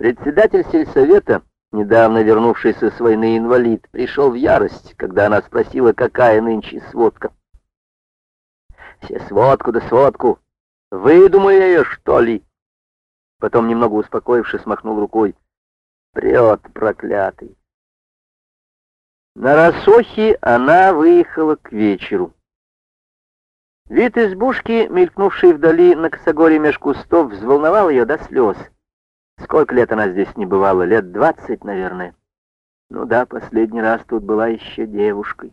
Председатель сельсовета, недавно вернувшийся с войны инвалид, пришел в ярость, когда она спросила, какая нынче сводка. «Все сводку да сводку! Выдумай ее, что ли?» Потом, немного успокоившись, махнул рукой. «Прет, проклятый!» На рассохе она выехала к вечеру. Вид избушки, мелькнувший вдали на косогоре меж кустов, взволновал ее до слез. Сколько лет она здесь не бывала? Лет двадцать, наверное. Ну да, последний раз тут была еще девушкой.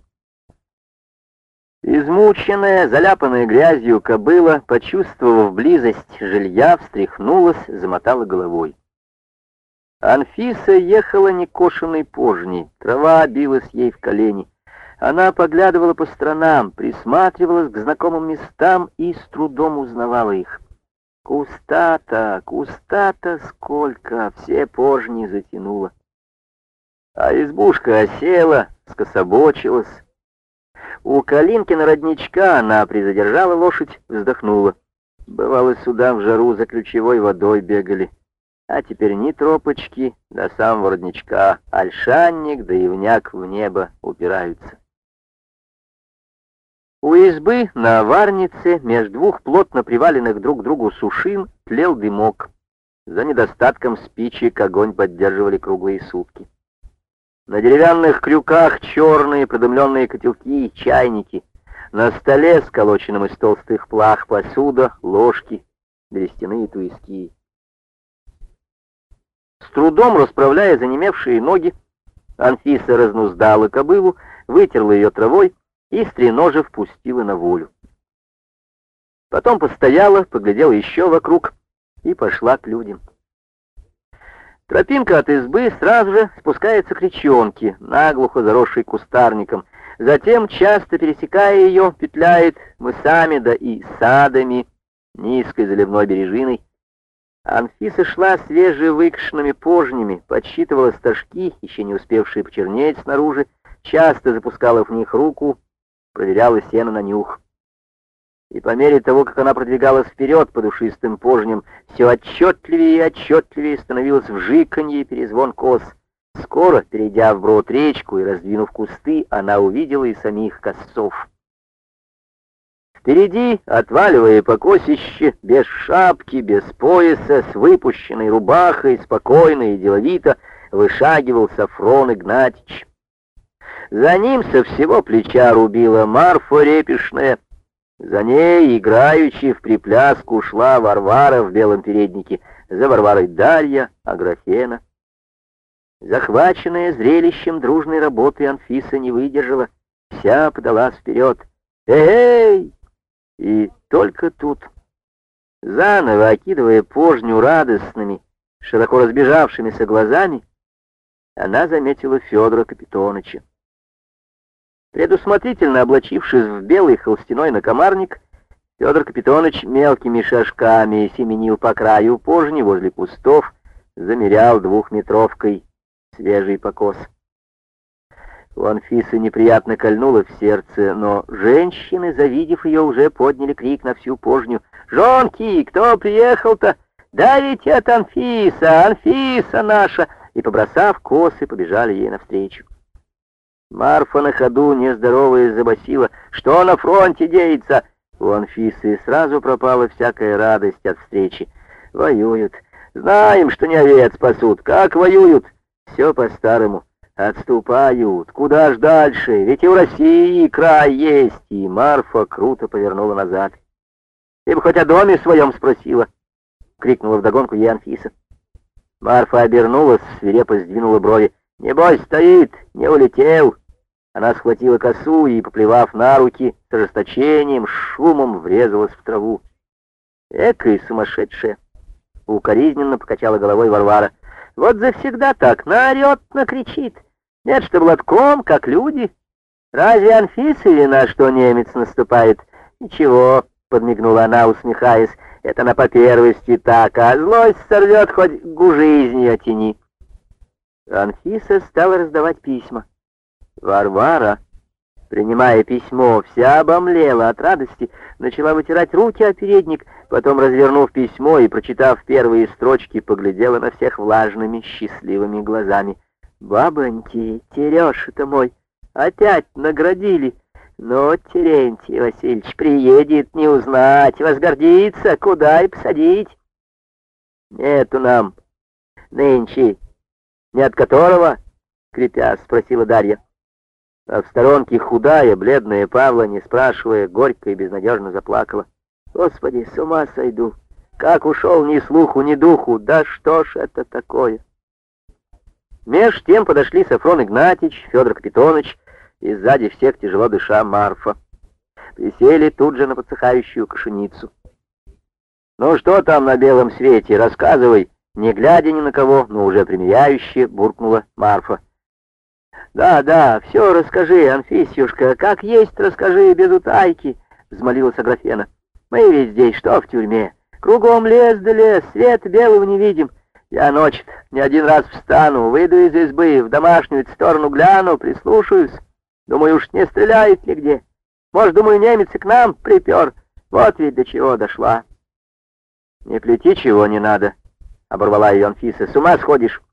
Измученная, заляпанная грязью кобыла, почувствовав близость жилья, встряхнулась, замотала головой. Анфиса ехала некошенной пожней, трава билась ей в колени. Она поглядывала по сторонам, присматривалась к знакомым местам и с трудом узнавала их. Куста-то, куста-то сколько, все пожни затянуло. А избушка осела, скособочилась. У Калинкина родничка она призадержала лошадь, вздохнула. Бывало, сюда в жару за ключевой водой бегали. А теперь ни тропочки до самого родничка, альшанник да ивняк в небо упираются. У избы на варнице между двух плотно приваленных друг к другу сушин тлел дымок. За недостатком спичек огонь поддерживали круглые сутки. На деревянных крюках черные продымленные котелки, чайники. На столе, сколоченном из толстых плах, посуда, ложки, берестяные туиски. С трудом расправляя занемевшие ноги, Анфиса разнуздала кобылу, вытерла ее травой, и, стреножив, пустила на волю. Потом постояла, поглядела еще вокруг и пошла к людям. Тропинка от избы сразу же спускается к речонке, наглухо заросшей кустарником. Затем, часто пересекая ее, петляет мысами да и садами, низкой заливной бережиной. Анфиса шла свежевыкшенными пожнями, подсчитывала стажки, еще не успевшие почернеть снаружи, часто запускала в них руку, проверяла сено на нюх. И по мере того, как она продвигалась вперед по душистым пожням, все отчетливее и отчетливее становилось вжиканье и перезвон коз. Скоро, перейдя в брод речку и раздвинув кусты, она увидела и самих косцов. Впереди, отваливая по косище, без шапки, без пояса, с выпущенной рубахой, спокойно и деловито, вышагивал Сафрон Игнатьич. За ним со всего плеча рубила Марфа Репишная. За ней, играючи в припляску, шла Варвара в белом переднике, за Варварой Дарья, Аграфена. Захваченная зрелищем дружной работы, Анфиса не выдержала, вся подалась вперед. «Эй!» И только тут, заново окидывая пожню радостными, широко разбежавшимися глазами, она заметила Федора Капитоныча. Предусмотрительно облачившись в белый холстяной накомарник, Федор Капитонович мелкими шажками семенил по краю пожни возле кустов, замерял двухметровкой свежий покос. У Анфисы неприятно кольнуло в сердце, но женщины, завидев ее, уже подняли крик на всю пожню. «Жонки, кто приехал-то? Да ведь это Анфиса, Анфиса наша!» И, побросав косы, побежали ей навстречу. Марфа на ходу, нездоровая, забасила. «Что на фронте деется?» У Анфисы сразу пропала всякая радость от встречи. «Воюют. Знаем, что не овец спасут. Как воюют?» «Все по-старому. Отступают. Куда ж дальше? Ведь и в России край есть». И Марфа круто повернула назад. «Ты бы хоть о доме своем спросила!» — крикнула вдогонку ей Анфиса. Марфа обернулась, свирепо сдвинула брови. «Небось, стоит, не улетел!» Она схватила косу и, поплевав на руки, с ожесточением, шумом врезалась в траву. «Экая сумасшедшая!» — укоризненно покачала головой Варвара. «Вот завсегда так, наорет, накричит. Нет, что лотком, как люди. Разве Анфиса или на что немец наступает? Ничего, — подмигнула она, усмехаясь, — это на по первости так, а злость сорвет хоть гужи из нее тяни». Анфиса стала раздавать письма. Варвара, принимая письмо, вся обомлела от радости, начала вытирать руки о передник, Потом, развернув письмо и прочитав первые строчки, поглядела на всех влажными, счастливыми глазами. «Бабоньки, Тереша-то мой, опять наградили!» Но Терентий Васильевич приедет не узнать, возгордится, куда и посадить. Нету нам нынче, не от которого, крепя, спросила Дарья. А в сторонке худая, бледная Павла, не спрашивая, горько и безнадежно заплакала. Господи, с ума сойду. Как ушел ни слуху, ни духу, да что ж это такое? Меж тем подошли Сафрон Игнатьич, Федор Капитонович, и сзади всех тяжело дыша Марфа. Присели тут же на подсыхающую кошеницу. «Ну что там на белом свете? Рассказывай!» Не глядя ни на кого, но уже примиряюще, буркнула Марфа. «Да, да, все расскажи, Анфисюшка, как есть расскажи, без утайки», — взмолилась Аграфена. «Мы ведь здесь что в тюрьме? Кругом лес да лес, свет белого не видим. Я ночь не один раз встану, выйду из избы, в домашнюю сторону гляну, прислушаюсь. Думаю, уж не стреляет нигде. Может, думаю, немец и к нам припер. Вот ведь до чего дошла. Не плети чего не надо, — оборвала ее Анфиса. С ума сходишь.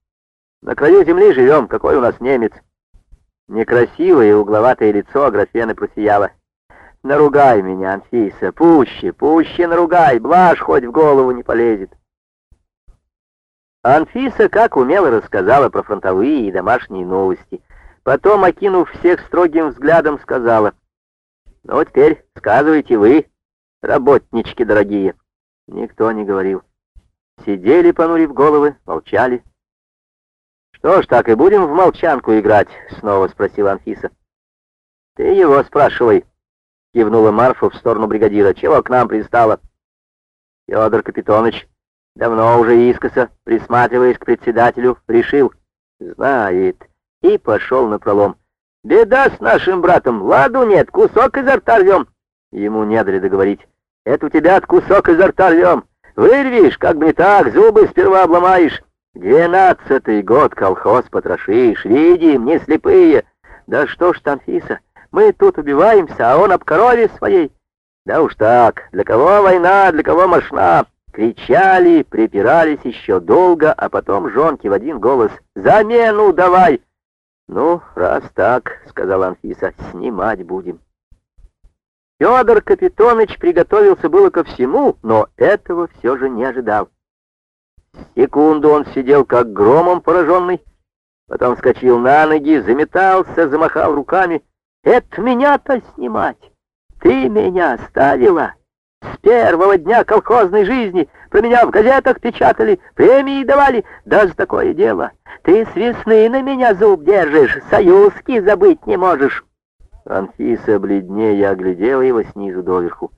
На краю земли живем, какой у нас немец. Некрасивое и угловатое лицо Аграфены просияло. Наругай меня, Анфиса, пуще, пуще наругай, блажь хоть в голову не полезет. Анфиса как умело рассказала про фронтовые и домашние новости — Потом, окинув всех строгим взглядом, сказала, «Ну, теперь сказывайте вы, работнички дорогие». Никто не говорил. Сидели, понурив головы, молчали. «Что ж, так и будем в молчанку играть?» — снова спросила Анфиса. «Ты его спрашивай», — кивнула Марфа в сторону бригадира. «Чего к нам пристало?» Федор Капитоныч давно уже искоса, присматриваясь к председателю, решил. «Знает» и пошел на пролом. «Беда с нашим братом, ладу нет, кусок изо рта рвем!» Ему не дали договорить. «Это у тебя от кусок изо рта рвем! Вырвешь, как бы не так, зубы сперва обломаешь! Двенадцатый год колхоз потрошишь, видим, не слепые! Да что ж, Танфиса, мы тут убиваемся, а он об корове своей!» «Да уж так, для кого война, для кого мошна!» Кричали, припирались еще долго, а потом жонки в один голос «Замену давай!» «Ну, раз так, — сказала Анфиса, — снимать будем». Федор Капитоныч приготовился было ко всему, но этого все же не ожидал. Секунду он сидел как громом пораженный, потом вскочил на ноги, заметался, замахал руками. «Это меня-то снимать! Ты меня оставила!» С первого дня колхозной жизни про меня в газетах печатали, премии давали. Да за такое дело. Ты с весны на меня зуб держишь, союзки забыть не можешь. Анфиса бледнее оглядела его снизу доверху.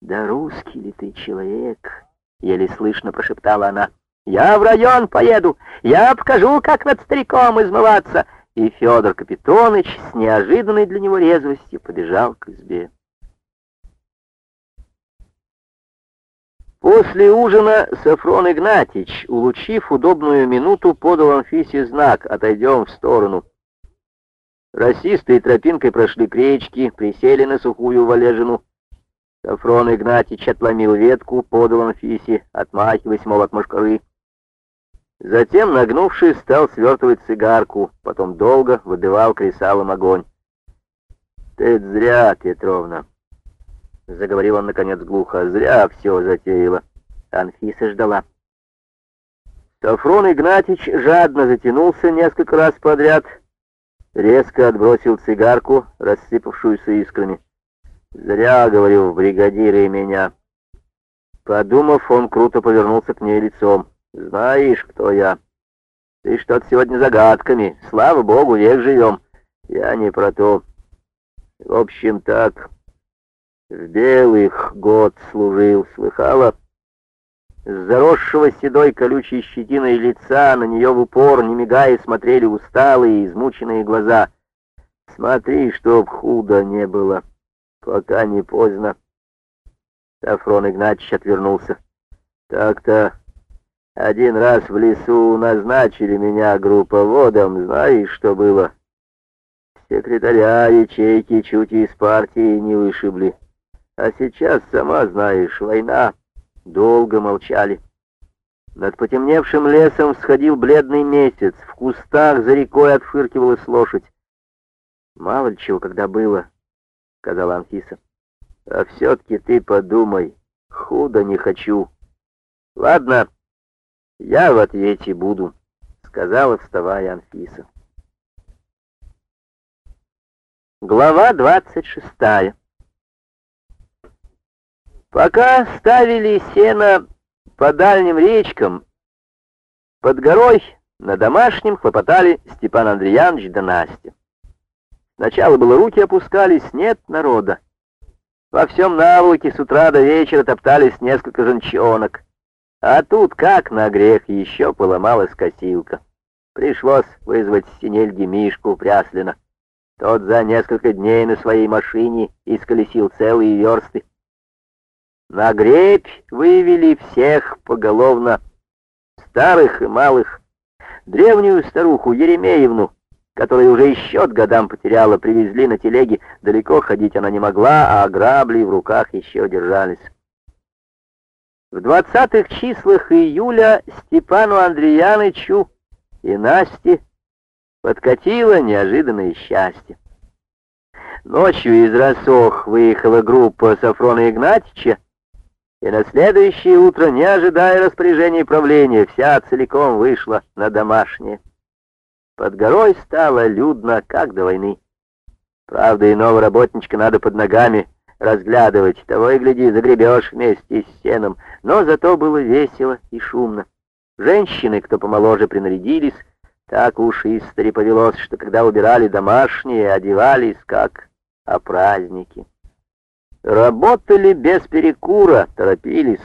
«Да русский ли ты человек?» — еле слышно прошептала она. «Я в район поеду, я покажу, как над стариком измываться!» И Федор Капитоныч с неожиданной для него резвостью побежал к избе. После ужина Сафрон Игнатьич, улучив удобную минуту, подал Анфисе знак «Отойдем в сторону». Расистой тропинкой прошли к речке, присели на сухую валежину. Сафрон Игнатьич отломил ветку, подал Анфисе, отмахиваясь, мол, от мошкары. Затем, нагнувшись, стал свертывать цигарку, потом долго выдывал кресалом огонь. «Ты зря, Петровна», — заговорил он, наконец, глухо. «Зря все затеяла». Анфиса ждала. Сафрон Игнатьич жадно затянулся несколько раз подряд, резко отбросил цигарку, рассыпавшуюся искрами. «Зря, — говорю, — бригадиры меня». Подумав, он круто повернулся к ней лицом. «Знаешь, кто я? Ты что-то сегодня загадками. Слава богу, век живем. Я не про то. В общем, так...» В белых год служил, слыхала? С заросшего седой колючей щетиной лица на нее в упор, не мигая, смотрели усталые, измученные глаза. Смотри, чтоб худо не было, пока не поздно. Сафрон Игнатьевич отвернулся. Так-то один раз в лесу назначили меня групповодом, знаешь, что было? Секретаря ячейки чуть из партии не вышибли. А сейчас, сама знаешь, война. долго молчали. Над потемневшим лесом всходил бледный месяц, в кустах за рекой отфыркивалась лошадь. «Мало ли чего, когда было», — сказала Анфиса. «А все-таки ты подумай, худо не хочу». «Ладно, я в ответе буду», — сказала, вставая Анфиса. Глава двадцать шестая. Пока ставили сено по дальним речкам, под горой на домашнем хлопотали Степан Андреянович да Настя. Сначала было руки опускались, нет народа. Во всем навыке с утра до вечера топтались несколько женчонок. А тут, как на грех, еще поломалась косилка. Пришлось вызвать синельги Мишку Пряслина. Тот за несколько дней на своей машине исколесил целые версты. На гребь вывели всех поголовно, старых и малых. Древнюю старуху Еремеевну, которая уже счет годам потеряла, привезли на телеге. Далеко ходить она не могла, а грабли в руках еще держались. В двадцатых числах июля Степану Андреянычу и Насте подкатило неожиданное счастье. Ночью из Росох выехала группа Сафрона Игнатьича, и на следующее утро, не ожидая распоряжений правления, вся целиком вышла на домашнее. Под горой стало людно, как до войны. Правда, иного работничка надо под ногами разглядывать, того и гляди, загребешь вместе с сеном, но зато было весело и шумно. Женщины, кто помоложе, принарядились, так уж истори повелось, что когда убирали домашние, одевались как о празднике. Работали без перекура, торопились.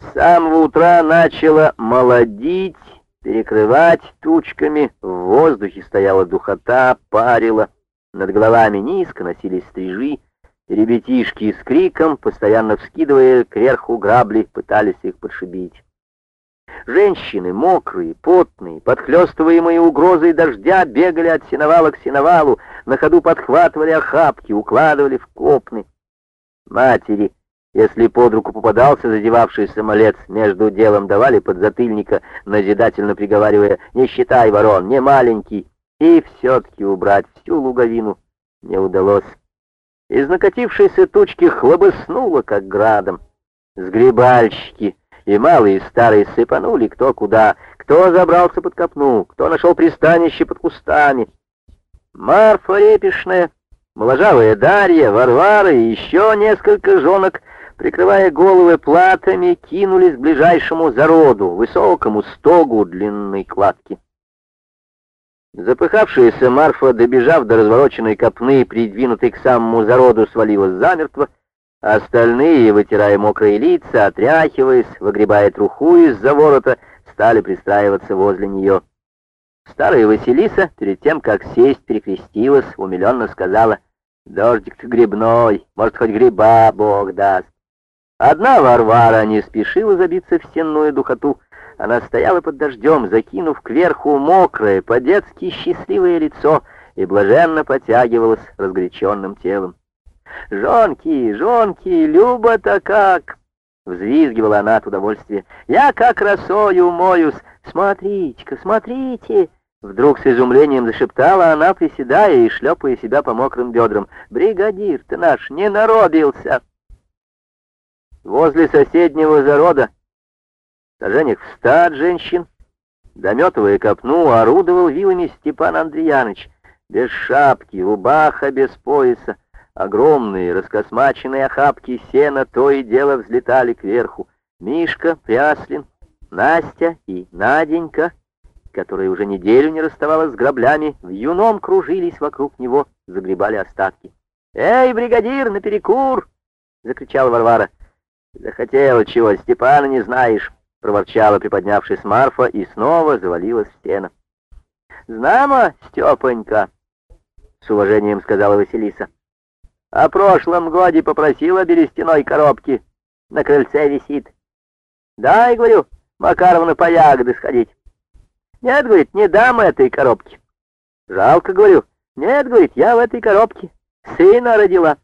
С самого утра начало молодить, перекрывать тучками, в воздухе стояла духота, парила, над головами низко носились стрижи, ребятишки с криком, постоянно вскидывая кверху грабли, пытались их подшибить. Женщины, мокрые, потные, подхлёстываемые угрозой дождя, бегали от сеновала к сеновалу, на ходу подхватывали охапки, укладывали в копны матери. Если под руку попадался задевавшийся малец, между делом давали подзатыльника, назидательно приговаривая «Не считай, ворон, не маленький!» И все-таки убрать всю луговину не удалось. Из накатившейся тучки хлобыснуло, как градом. Сгребальщики и малые и старые сыпанули кто куда, кто забрался под копну, кто нашел пристанище под кустами. Марфа Репишная Моложавая Дарья, Варвара и еще несколько жонок, прикрывая головы платами, кинулись к ближайшему зароду, высокому стогу длинной кладки. Запыхавшаяся Марфа, добежав до развороченной копны, придвинутой к самому зароду, свалилась замертво, а остальные, вытирая мокрые лица, отряхиваясь, выгребая труху из-за ворота, стали пристраиваться возле нее. Старая Василиса, перед тем, как сесть, перекрестилась, умиленно сказала — Дождик-то грибной, может, хоть гриба Бог даст. Одна Варвара не спешила забиться в стенную духоту. Она стояла под дождем, закинув кверху мокрое, по-детски счастливое лицо и блаженно потягивалась разгоряченным телом. «Жонки, жонки, Люба-то как!» Взвизгивала она от удовольствия. «Я как росою моюсь! Смотрите-ка, смотрите!» Вдруг с изумлением зашептала она, приседая и шлепая себя по мокрым бедрам. «Бригадир ты наш не народился!» Возле соседнего зарода, сожжениях в стад женщин, дометывая копну, орудовал вилами Степан Андреяныч. Без шапки, рубаха без пояса, огромные раскосмаченные охапки сена то и дело взлетали кверху. Мишка, Пряслин, Настя и Наденька — которая уже неделю не расставалась с граблями, в юном кружились вокруг него, загребали остатки. «Эй, бригадир, наперекур!» — закричала Варвара. «Захотела чего, Степана не знаешь!» — проворчала, приподнявшись Марфа, и снова завалилась в стену. «Знамо, Степонька!» — с уважением сказала Василиса. «О прошлом годе попросила берестяной коробки. На крыльце висит. Дай, говорю, Макаровна по ягоды сходить. Нет, говорит, не дам этой коробки. Жалко, говорю. Нет, говорит, я в этой коробке сына родила.